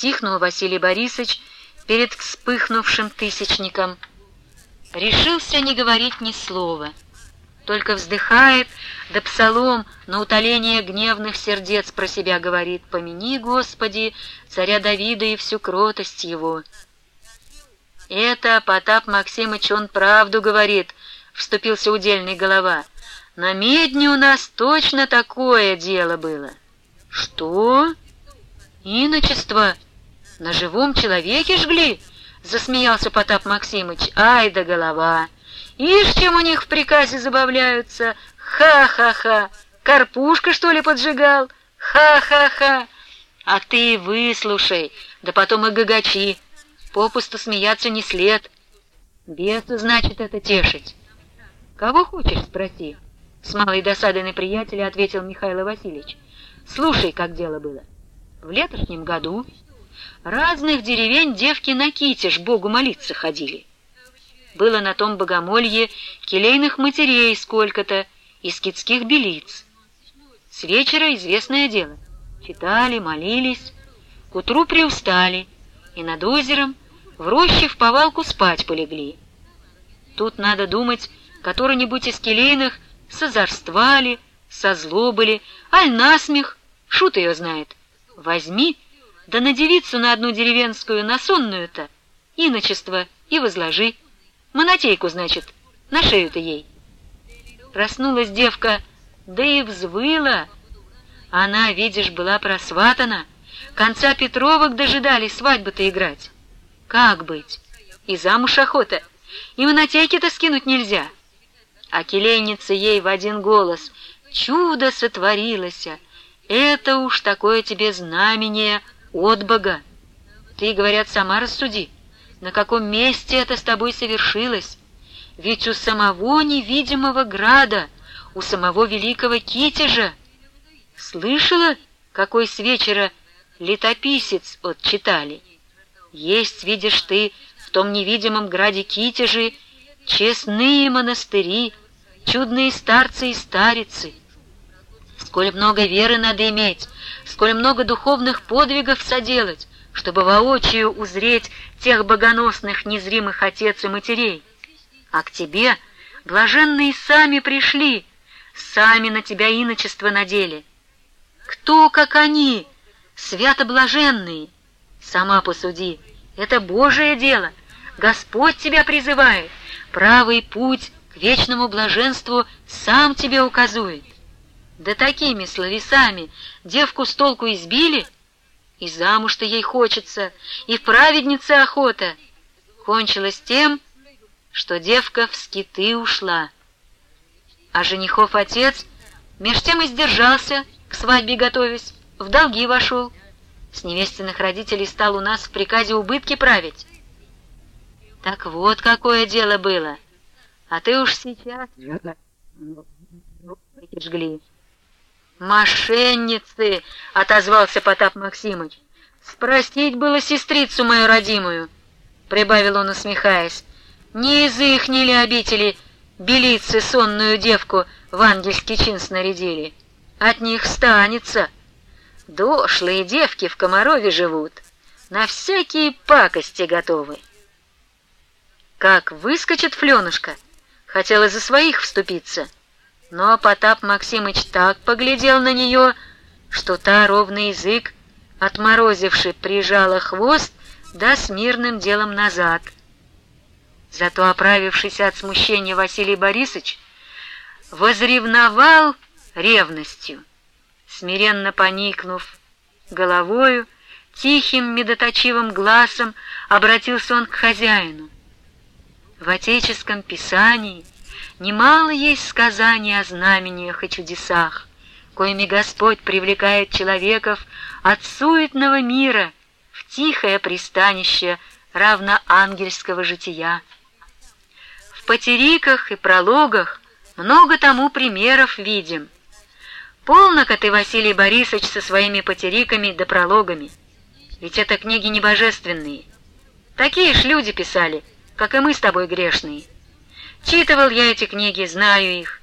Стихнул Василий Борисович перед вспыхнувшим тысячником. Решился не говорить ни слова, только вздыхает, да псалом на утоление гневных сердец про себя говорит «Помяни, Господи, царя Давида и всю кротость его». «Это Потап Максимыч, он правду говорит», — вступился удельный голова. «На медне у нас точно такое дело было». «Что? Иночество на живом человеке жгли?» — засмеялся Потап Максимыч. «Ай да голова! Ишь, чем у них в приказе забавляются! Ха-ха-ха! Карпушка, что ли, поджигал? Ха-ха-ха! А ты выслушай, да потом и гагачи!» Попусту смеяться не след. Бесу, значит, это тешить. Кого хочешь, спроси. С малой досадой на приятеля ответил Михаил Васильевич. Слушай, как дело было. В летошнем году разных деревень девки на китеж Богу молиться ходили. Было на том богомолье келейных матерей сколько-то и скидских белиц. С вечера известное дело. Читали, молились, к утру приустали, и над озером в роще в повалку спать полегли. Тут надо думать, который-нибудь из келейных созорствали, созлобали, аль насмех, шут ее знает. Возьми, да на девицу на одну деревенскую, на сонную-то, иночество и возложи. Монотейку, значит, на шею-то ей. Проснулась девка, да и взвыла. Она, видишь, была просватана, конца Петровок дожидали свадьбы-то играть. Как быть? И замуж охота, и монотейки-то скинуть нельзя. А келейница ей в один голос «Чудо сотворилось! Это уж такое тебе знамение от Бога! Ты, говорят, сама рассуди, на каком месте это с тобой совершилось? Ведь у самого невидимого града, у самого великого Китежа. Слышала, какой с вечера летописец отчитали?» Есть, видишь ты, в том невидимом граде Китежи честные монастыри, чудные старцы и старицы. Сколь много веры надо иметь, сколь много духовных подвигов соделать, чтобы воочию узреть тех богоносных незримых отец и матерей. А к тебе блаженные сами пришли, сами на тебя иночество надели. Кто, как они, свято-блаженные, Сама посуди, это Божие дело. Господь тебя призывает. Правый путь к вечному блаженству сам тебе указует. Да такими словесами девку с толку избили, и замуж-то ей хочется, и в праведнице охота. Кончилось тем, что девка в скиты ушла. А женихов отец меж тем и сдержался, к свадьбе готовясь, в долги вошел. С невестиных родителей стал у нас в приказе убытки править. Так вот какое дело было. А ты уж сейчас... жгли. «Мошенницы!» — отозвался Потап Максимыч. «Спросить было сестрицу мою родимую!» — прибавил он, усмехаясь. «Не из их не ли обители белицы сонную девку в ангельский чин снарядили? От них станется!» Дошлые девки в Комарове живут, на всякие пакости готовы. Как выскочит Фленушка, хотела за своих вступиться, но Потап Максимыч так поглядел на нее, что та ровный язык, отморозивший, прижала хвост, да с мирным делом назад. Зато оправившийся от смущения Василий Борисович возревновал ревностью смиренно поникнув головою, тихим медоточивым глазом обратился он к хозяину. В отеческом писании немало есть сказаний о знамениях и чудесах, коими Господь привлекает человеков от суетного мира в тихое пристанище равноангельского жития. В потериках и прологах много тому примеров видим — Полно-ка ты, Василий Борисович, со своими потериками да прологами. Ведь это книги не божественные. Такие ж люди писали, как и мы с тобой грешные. Читывал я эти книги, знаю их.